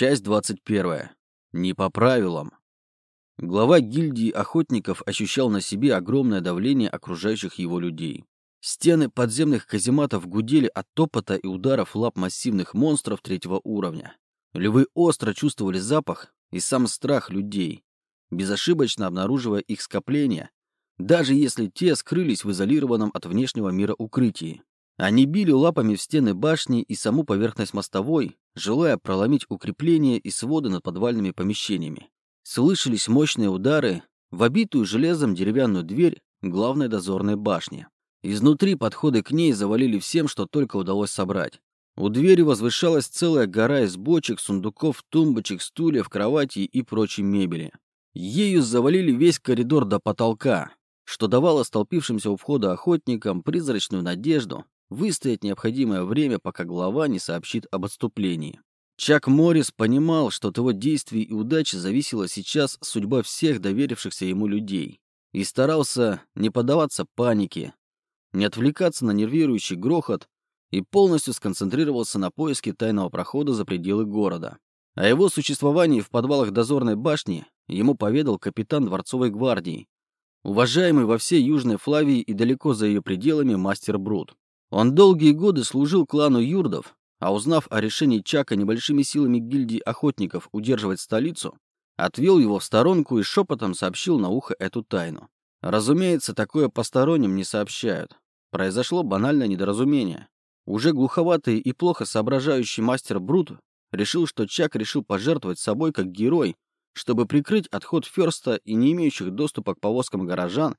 Часть 21. Не по правилам. Глава гильдии охотников ощущал на себе огромное давление окружающих его людей. Стены подземных казематов гудели от топота и ударов лап массивных монстров третьего уровня. Львы остро чувствовали запах и сам страх людей, безошибочно обнаруживая их скопления, даже если те скрылись в изолированном от внешнего мира укрытии. Они били лапами в стены башни и саму поверхность мостовой, желая проломить укрепления и своды над подвальными помещениями. Слышались мощные удары в обитую железом деревянную дверь главной дозорной башни. Изнутри подходы к ней завалили всем, что только удалось собрать. У двери возвышалась целая гора из бочек, сундуков, тумбочек, стульев, кроватей и прочей мебели. Ею завалили весь коридор до потолка, что давало столпившимся у входа охотникам призрачную надежду выстоять необходимое время, пока глава не сообщит об отступлении. Чак Моррис понимал, что от его действий и удачи зависела сейчас судьба всех доверившихся ему людей, и старался не поддаваться панике, не отвлекаться на нервирующий грохот и полностью сконцентрировался на поиске тайного прохода за пределы города. О его существовании в подвалах дозорной башни ему поведал капитан дворцовой гвардии, уважаемый во всей Южной Флавии и далеко за ее пределами мастер Брут. Он долгие годы служил клану юрдов, а узнав о решении Чака небольшими силами гильдии охотников удерживать столицу, отвел его в сторонку и шепотом сообщил на ухо эту тайну. Разумеется, такое посторонним не сообщают. Произошло банальное недоразумение. Уже глуховатый и плохо соображающий мастер Брут решил, что Чак решил пожертвовать собой как герой, чтобы прикрыть отход Ферста и не имеющих доступа к повозкам горожан,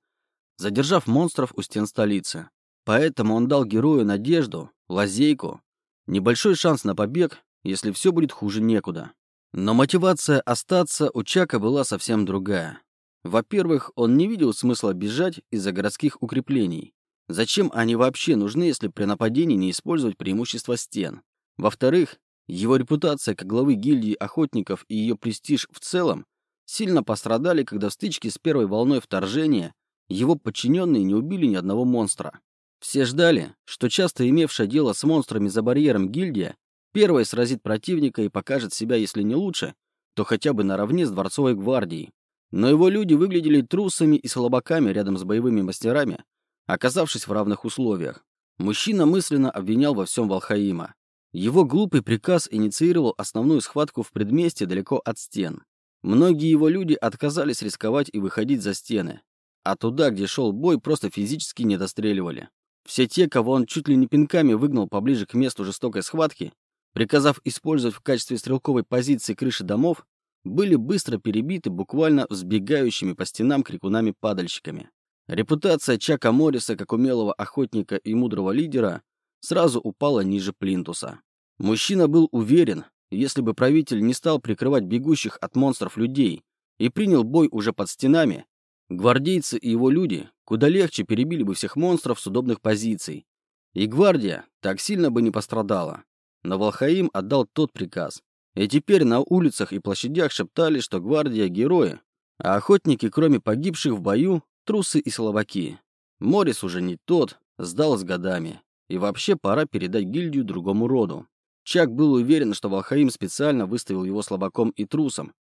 задержав монстров у стен столицы. Поэтому он дал герою надежду, лазейку, небольшой шанс на побег, если все будет хуже некуда. Но мотивация остаться у Чака была совсем другая. Во-первых, он не видел смысла бежать из-за городских укреплений. Зачем они вообще нужны, если при нападении не использовать преимущество стен? Во-вторых, его репутация как главы гильдии охотников и ее престиж в целом сильно пострадали, когда в стычке с первой волной вторжения его подчиненные не убили ни одного монстра. Все ждали, что часто имевшая дело с монстрами за барьером гильдия первой сразит противника и покажет себя, если не лучше, то хотя бы наравне с дворцовой гвардией. Но его люди выглядели трусами и слабаками рядом с боевыми мастерами, оказавшись в равных условиях. Мужчина мысленно обвинял во всем Валхаима. Его глупый приказ инициировал основную схватку в предместе далеко от стен. Многие его люди отказались рисковать и выходить за стены, а туда, где шел бой, просто физически не достреливали. Все те, кого он чуть ли не пинками выгнал поближе к месту жестокой схватки, приказав использовать в качестве стрелковой позиции крыши домов, были быстро перебиты буквально взбегающими по стенам крикунами-падальщиками. Репутация Чака Морриса как умелого охотника и мудрого лидера сразу упала ниже плинтуса. Мужчина был уверен, если бы правитель не стал прикрывать бегущих от монстров людей и принял бой уже под стенами, гвардейцы и его люди Куда легче перебили бы всех монстров с удобных позиций. И гвардия так сильно бы не пострадала. Но Волхаим отдал тот приказ. И теперь на улицах и площадях шептали, что гвардия — герои, а охотники, кроме погибших в бою, трусы и слабаки. Морис уже не тот, сдал с годами. И вообще пора передать гильдию другому роду. Чак был уверен, что Волхаим специально выставил его слабаком и трусом,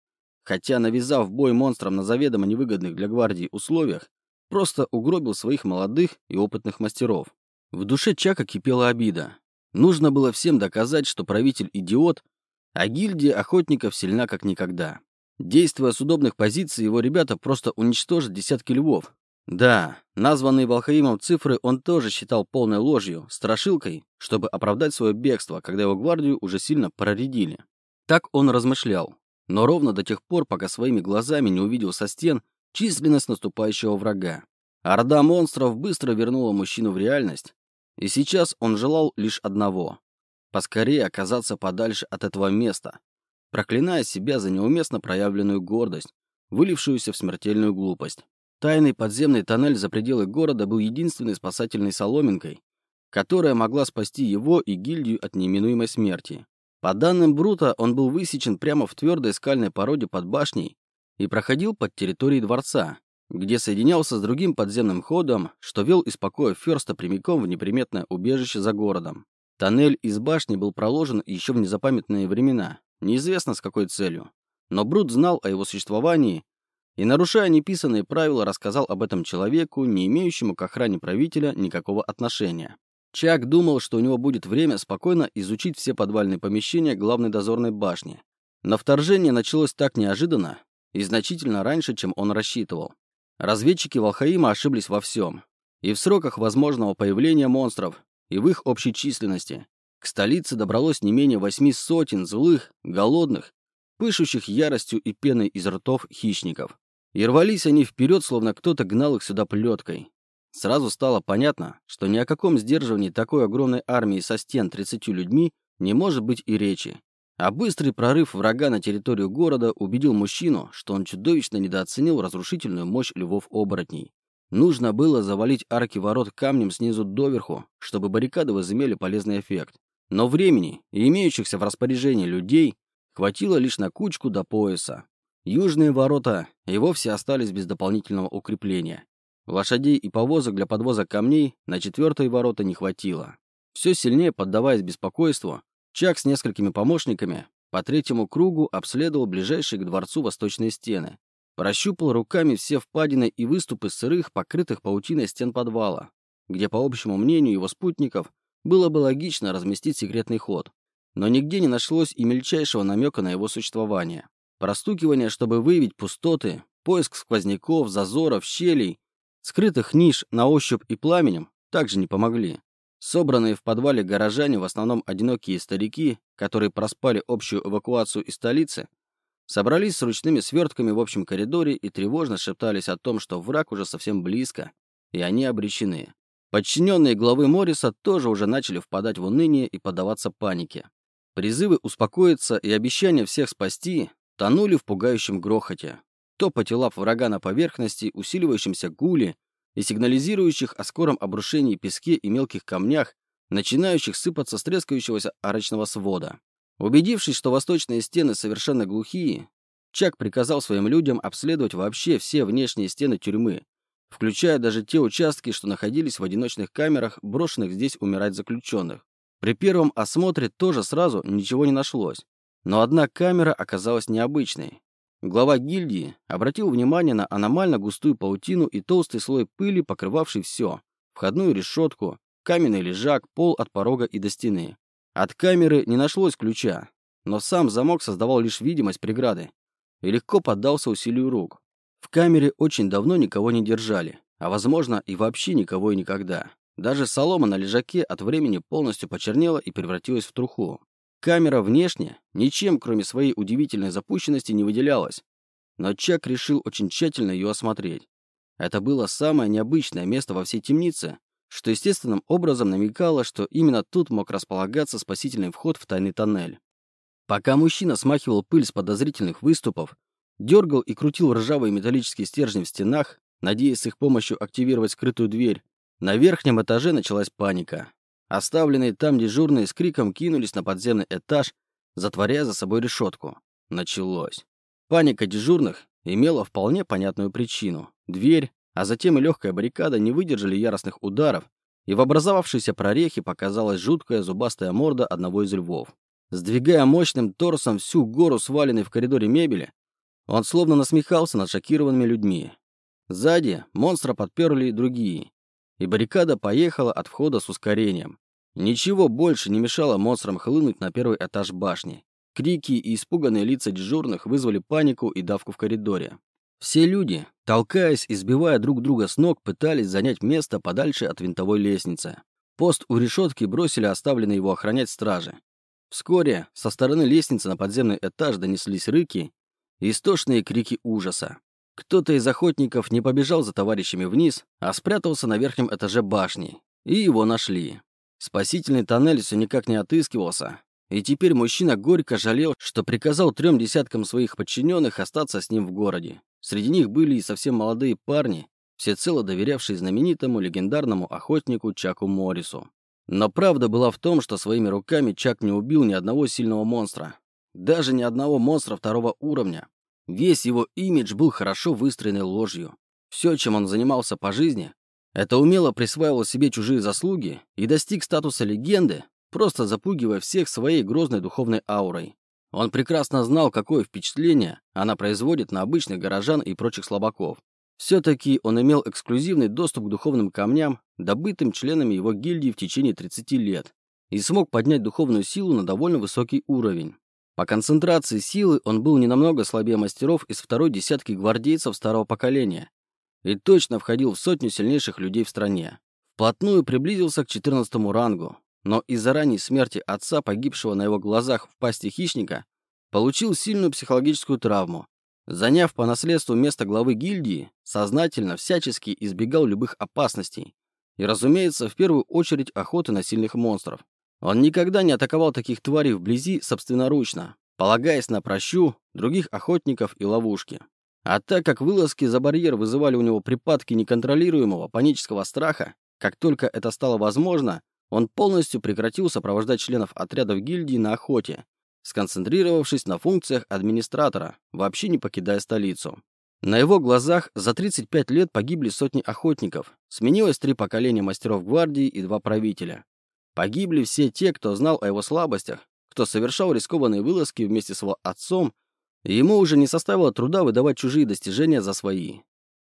хотя, навязав бой монстрам на заведомо невыгодных для гвардии условиях, Просто угробил своих молодых и опытных мастеров. В душе Чака кипела обида. Нужно было всем доказать, что правитель идиот, а гильдия охотников сильна как никогда. Действуя с удобных позиций, его ребята просто уничтожат десятки львов. Да, названные Волхаимом цифры он тоже считал полной ложью, страшилкой, чтобы оправдать свое бегство, когда его гвардию уже сильно проредили. Так он размышлял. Но ровно до тех пор, пока своими глазами не увидел со стен численность наступающего врага. Орда монстров быстро вернула мужчину в реальность, и сейчас он желал лишь одного — поскорее оказаться подальше от этого места, проклиная себя за неуместно проявленную гордость, вылившуюся в смертельную глупость. Тайный подземный тоннель за пределы города был единственной спасательной соломинкой, которая могла спасти его и гильдию от неминуемой смерти. По данным Брута, он был высечен прямо в твердой скальной породе под башней и проходил под территорией дворца, где соединялся с другим подземным ходом, что вел из покоя Ферста прямиком в неприметное убежище за городом. Тоннель из башни был проложен еще в незапамятные времена, неизвестно с какой целью. Но Брут знал о его существовании и, нарушая неписанные правила, рассказал об этом человеку, не имеющему к охране правителя никакого отношения. Чак думал, что у него будет время спокойно изучить все подвальные помещения главной дозорной башни. Но вторжение началось так неожиданно и значительно раньше, чем он рассчитывал. Разведчики Волхаима ошиблись во всем. И в сроках возможного появления монстров, и в их общей численности. К столице добралось не менее восьми сотен злых, голодных, пышущих яростью и пеной из ртов хищников. И рвались они вперед, словно кто-то гнал их сюда плеткой. Сразу стало понятно, что ни о каком сдерживании такой огромной армии со стен 30 людьми не может быть и речи. А быстрый прорыв врага на территорию города убедил мужчину, что он чудовищно недооценил разрушительную мощь львов-оборотней. Нужно было завалить арки ворот камнем снизу доверху, чтобы баррикады возымели полезный эффект. Но времени и имеющихся в распоряжении людей хватило лишь на кучку до пояса. Южные ворота и вовсе остались без дополнительного укрепления. Лошадей и повозок для подвоза камней на четвертые ворота не хватило. Все сильнее поддаваясь беспокойству, Чак с несколькими помощниками по третьему кругу обследовал ближайшие к дворцу восточные стены. Прощупал руками все впадины и выступы сырых, покрытых паутиной стен подвала, где, по общему мнению его спутников, было бы логично разместить секретный ход. Но нигде не нашлось и мельчайшего намека на его существование. Простукивание, чтобы выявить пустоты, поиск сквозняков, зазоров, щелей Скрытых ниш на ощупь и пламенем также не помогли. Собранные в подвале горожане, в основном одинокие старики, которые проспали общую эвакуацию из столицы, собрались с ручными свертками в общем коридоре и тревожно шептались о том, что враг уже совсем близко, и они обречены. Подчиненные главы Морриса тоже уже начали впадать в уныние и поддаваться панике. Призывы успокоиться и обещания всех спасти тонули в пугающем грохоте топоте лап врага на поверхности, усиливающемся гуле и сигнализирующих о скором обрушении песке и мелких камнях, начинающих сыпаться с трескающегося арочного свода. Убедившись, что восточные стены совершенно глухие, Чак приказал своим людям обследовать вообще все внешние стены тюрьмы, включая даже те участки, что находились в одиночных камерах, брошенных здесь умирать заключенных. При первом осмотре тоже сразу ничего не нашлось. Но одна камера оказалась необычной. Глава гильдии обратил внимание на аномально густую паутину и толстый слой пыли, покрывавший все. Входную решетку, каменный лежак, пол от порога и до стены. От камеры не нашлось ключа, но сам замок создавал лишь видимость преграды и легко поддался усилию рук. В камере очень давно никого не держали, а возможно и вообще никого и никогда. Даже солома на лежаке от времени полностью почернела и превратилась в труху. Камера внешне ничем, кроме своей удивительной запущенности, не выделялась, но Чак решил очень тщательно ее осмотреть. Это было самое необычное место во всей темнице, что естественным образом намекало, что именно тут мог располагаться спасительный вход в тайный тоннель. Пока мужчина смахивал пыль с подозрительных выступов, дергал и крутил ржавые металлические стержни в стенах, надеясь с их помощью активировать скрытую дверь, на верхнем этаже началась паника. Оставленные там дежурные с криком кинулись на подземный этаж, затворяя за собой решетку. Началось. Паника дежурных имела вполне понятную причину. Дверь, а затем и легкая баррикада не выдержали яростных ударов, и в образовавшейся прорехе показалась жуткая зубастая морда одного из львов. Сдвигая мощным торсом всю гору сваленной в коридоре мебели, он словно насмехался над шокированными людьми. Сзади монстра подперли и другие, и баррикада поехала от входа с ускорением. Ничего больше не мешало монстрам хлынуть на первый этаж башни. Крики и испуганные лица дежурных вызвали панику и давку в коридоре. Все люди, толкаясь и сбивая друг друга с ног, пытались занять место подальше от винтовой лестницы. Пост у решетки бросили оставленные его охранять стражи. Вскоре со стороны лестницы на подземный этаж донеслись рыки и истошные крики ужаса. Кто-то из охотников не побежал за товарищами вниз, а спрятался на верхнем этаже башни. И его нашли. Спасительный тоннель все никак не отыскивался. И теперь мужчина горько жалел, что приказал трем десяткам своих подчиненных остаться с ним в городе. Среди них были и совсем молодые парни, всецело доверявшие знаменитому легендарному охотнику Чаку Моррису. Но правда была в том, что своими руками Чак не убил ни одного сильного монстра. Даже ни одного монстра второго уровня. Весь его имидж был хорошо выстроенной ложью. Все, чем он занимался по жизни, это умело присваивал себе чужие заслуги и достиг статуса легенды, просто запугивая всех своей грозной духовной аурой. Он прекрасно знал, какое впечатление она производит на обычных горожан и прочих слабаков. Все-таки он имел эксклюзивный доступ к духовным камням, добытым членами его гильдии в течение 30 лет, и смог поднять духовную силу на довольно высокий уровень. По концентрации силы он был не намного слабее мастеров из второй десятки гвардейцев старого поколения и точно входил в сотню сильнейших людей в стране. Вплотную приблизился к 14 рангу, но из-за ранней смерти отца, погибшего на его глазах в пасти хищника, получил сильную психологическую травму. Заняв по наследству место главы гильдии, сознательно, всячески избегал любых опасностей и, разумеется, в первую очередь охоты на сильных монстров. Он никогда не атаковал таких тварей вблизи собственноручно, полагаясь на прощу, других охотников и ловушки. А так как вылазки за барьер вызывали у него припадки неконтролируемого панического страха, как только это стало возможно, он полностью прекратил сопровождать членов отрядов гильдии на охоте, сконцентрировавшись на функциях администратора, вообще не покидая столицу. На его глазах за 35 лет погибли сотни охотников, сменилось три поколения мастеров гвардии и два правителя. Погибли все те, кто знал о его слабостях, кто совершал рискованные вылазки вместе с его отцом, и ему уже не составило труда выдавать чужие достижения за свои.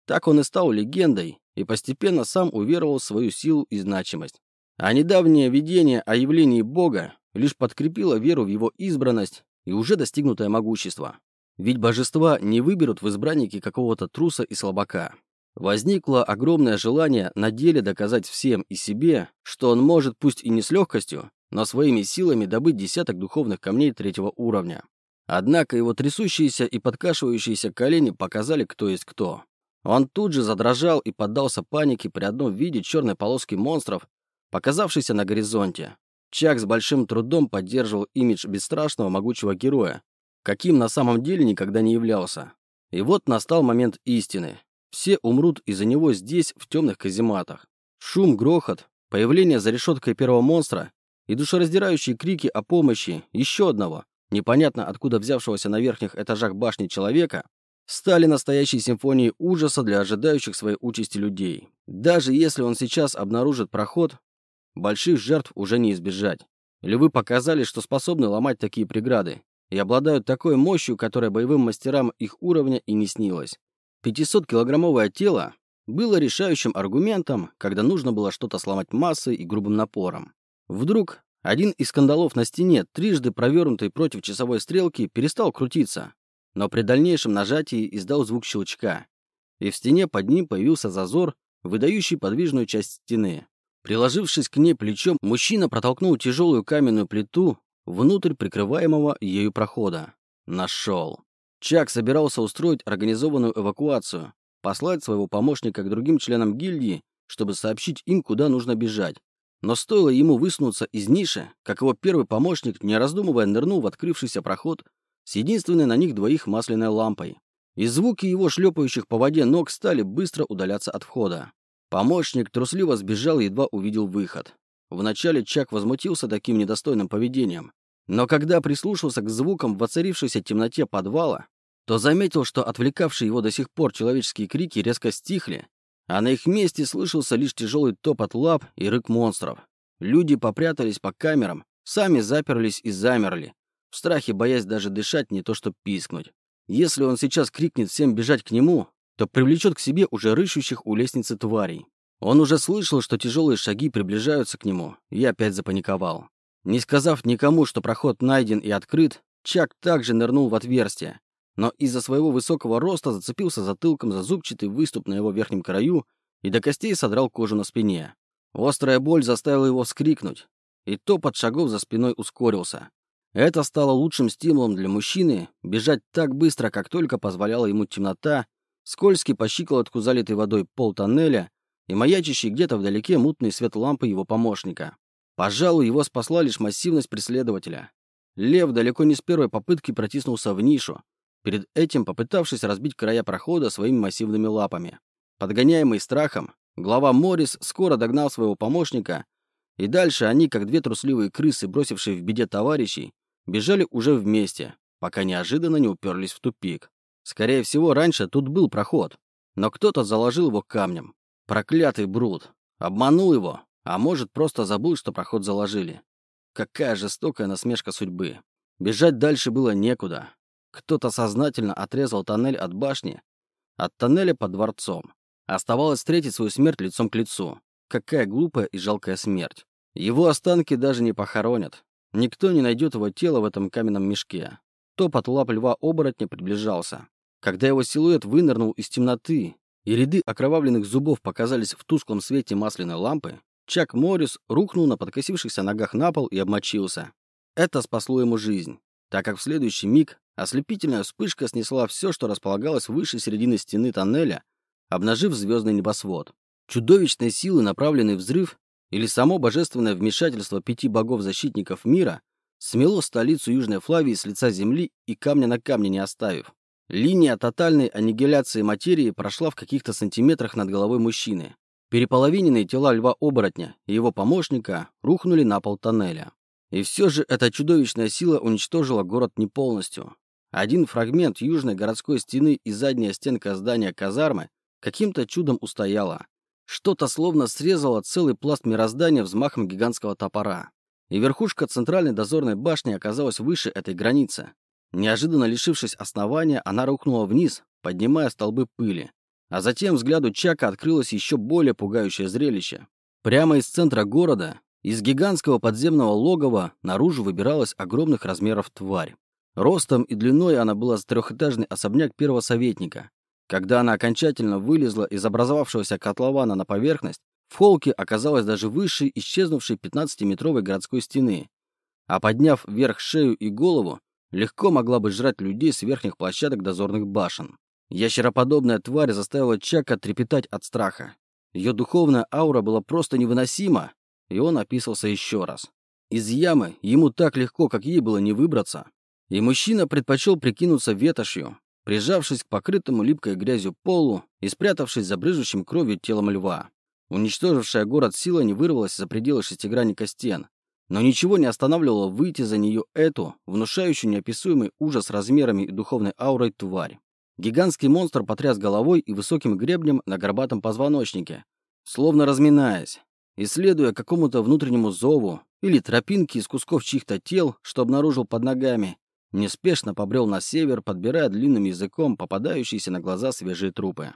Так он и стал легендой, и постепенно сам уверовал в свою силу и значимость. А недавнее видение о явлении Бога лишь подкрепило веру в его избранность и уже достигнутое могущество. Ведь божества не выберут в избраннике какого-то труса и слабака. Возникло огромное желание на деле доказать всем и себе, что он может, пусть и не с легкостью, но своими силами добыть десяток духовных камней третьего уровня. Однако его трясущиеся и подкашивающиеся колени показали, кто есть кто. Он тут же задрожал и поддался панике при одном виде черной полоски монстров, показавшейся на горизонте. Чак с большим трудом поддерживал имидж бесстрашного могучего героя, каким на самом деле никогда не являлся. И вот настал момент истины. Все умрут из-за него здесь, в темных казематах. Шум, грохот, появление за решеткой первого монстра и душераздирающие крики о помощи еще одного, непонятно откуда взявшегося на верхних этажах башни человека, стали настоящей симфонией ужаса для ожидающих своей участи людей. Даже если он сейчас обнаружит проход, больших жертв уже не избежать. Львы показали, что способны ломать такие преграды и обладают такой мощью, которая боевым мастерам их уровня и не снилась. 500-килограммовое тело было решающим аргументом, когда нужно было что-то сломать массой и грубым напором. Вдруг один из кандалов на стене, трижды провернутый против часовой стрелки, перестал крутиться, но при дальнейшем нажатии издал звук щелчка, и в стене под ним появился зазор, выдающий подвижную часть стены. Приложившись к ней плечом, мужчина протолкнул тяжелую каменную плиту внутрь прикрываемого ею прохода. Нашел. Чак собирался устроить организованную эвакуацию, послать своего помощника к другим членам гильдии, чтобы сообщить им, куда нужно бежать. Но стоило ему высунуться из ниши, как его первый помощник, не раздумывая, нырнул в открывшийся проход с единственной на них двоих масляной лампой. И звуки его шлепающих по воде ног стали быстро удаляться от входа. Помощник трусливо сбежал и едва увидел выход. Вначале Чак возмутился таким недостойным поведением, но когда прислушался к звукам в воцарившейся темноте подвала, то заметил, что отвлекавшие его до сих пор человеческие крики резко стихли, а на их месте слышался лишь тяжелый топот лап и рык монстров. Люди попрятались по камерам, сами заперлись и замерли, в страхе боясь даже дышать, не то что пискнуть. Если он сейчас крикнет всем бежать к нему, то привлечет к себе уже рыщущих у лестницы тварей. Он уже слышал, что тяжелые шаги приближаются к нему, и опять запаниковал. Не сказав никому, что проход найден и открыт, Чак также нырнул в отверстие, но из-за своего высокого роста зацепился затылком за зубчатый выступ на его верхнем краю и до костей содрал кожу на спине. Острая боль заставила его вскрикнуть, и топот шагов за спиной ускорился. Это стало лучшим стимулом для мужчины бежать так быстро, как только позволяла ему темнота, скользкий по щиколотку залитый водой пол тоннеля и маячащий где-то вдалеке мутный свет лампы его помощника. Пожалуй, его спасла лишь массивность преследователя. Лев далеко не с первой попытки протиснулся в нишу, перед этим попытавшись разбить края прохода своими массивными лапами. Подгоняемый страхом, глава Моррис скоро догнал своего помощника, и дальше они, как две трусливые крысы, бросившие в беде товарищей, бежали уже вместе, пока неожиданно не уперлись в тупик. Скорее всего, раньше тут был проход, но кто-то заложил его камнем. Проклятый Брут. Обманул его, а может, просто забыл, что проход заложили. Какая жестокая насмешка судьбы. Бежать дальше было некуда. Кто-то сознательно отрезал тоннель от башни, от тоннеля под дворцом. Оставалось встретить свою смерть лицом к лицу. Какая глупая и жалкая смерть. Его останки даже не похоронят. Никто не найдет его тело в этом каменном мешке. Топот лап льва-оборотня приближался. Когда его силуэт вынырнул из темноты, и ряды окровавленных зубов показались в тусклом свете масляной лампы, Чак Моррис рухнул на подкосившихся ногах на пол и обмочился. Это спасло ему жизнь, так как в следующий миг ослепительная вспышка снесла все, что располагалось выше середины стены тоннеля, обнажив звездный небосвод. Чудовищной силы направленный взрыв или само божественное вмешательство пяти богов-защитников мира смело столицу Южной Флавии с лица земли и камня на камне не оставив. Линия тотальной аннигиляции материи прошла в каких-то сантиметрах над головой мужчины. Переполовиненные тела льва-оборотня и его помощника рухнули на пол тоннеля. И все же эта чудовищная сила уничтожила город не полностью. Один фрагмент южной городской стены и задняя стенка здания казармы каким-то чудом устояла. Что-то словно срезало целый пласт мироздания взмахом гигантского топора. И верхушка центральной дозорной башни оказалась выше этой границы. Неожиданно лишившись основания, она рухнула вниз, поднимая столбы пыли. А затем взгляду Чака открылось еще более пугающее зрелище. Прямо из центра города, из гигантского подземного логова, наружу выбиралась огромных размеров тварь. Ростом и длиной она была с трехэтажный особняк первого советника. Когда она окончательно вылезла из образовавшегося котлована на поверхность, в холке оказалась даже выше исчезнувшей 15-метровой городской стены, а подняв вверх шею и голову, легко могла бы жрать людей с верхних площадок дозорных башен. Ящероподобная тварь заставила Чака трепетать от страха. Ее духовная аура была просто невыносима, и он описался еще раз. Из ямы ему так легко, как ей было не выбраться, и мужчина предпочел прикинуться ветошью, прижавшись к покрытому липкой грязью полу и спрятавшись за брыжущим кровью телом льва. Уничтожившая город сила не вырвалась за пределы шестигранника стен, но ничего не останавливало выйти за нее эту, внушающую неописуемый ужас размерами и духовной аурой тварь. Гигантский монстр потряс головой и высоким гребнем на горбатом позвоночнике, словно разминаясь, исследуя какому-то внутреннему зову или тропинке из кусков чьих-то тел, что обнаружил под ногами, неспешно побрел на север, подбирая длинным языком попадающиеся на глаза свежие трупы.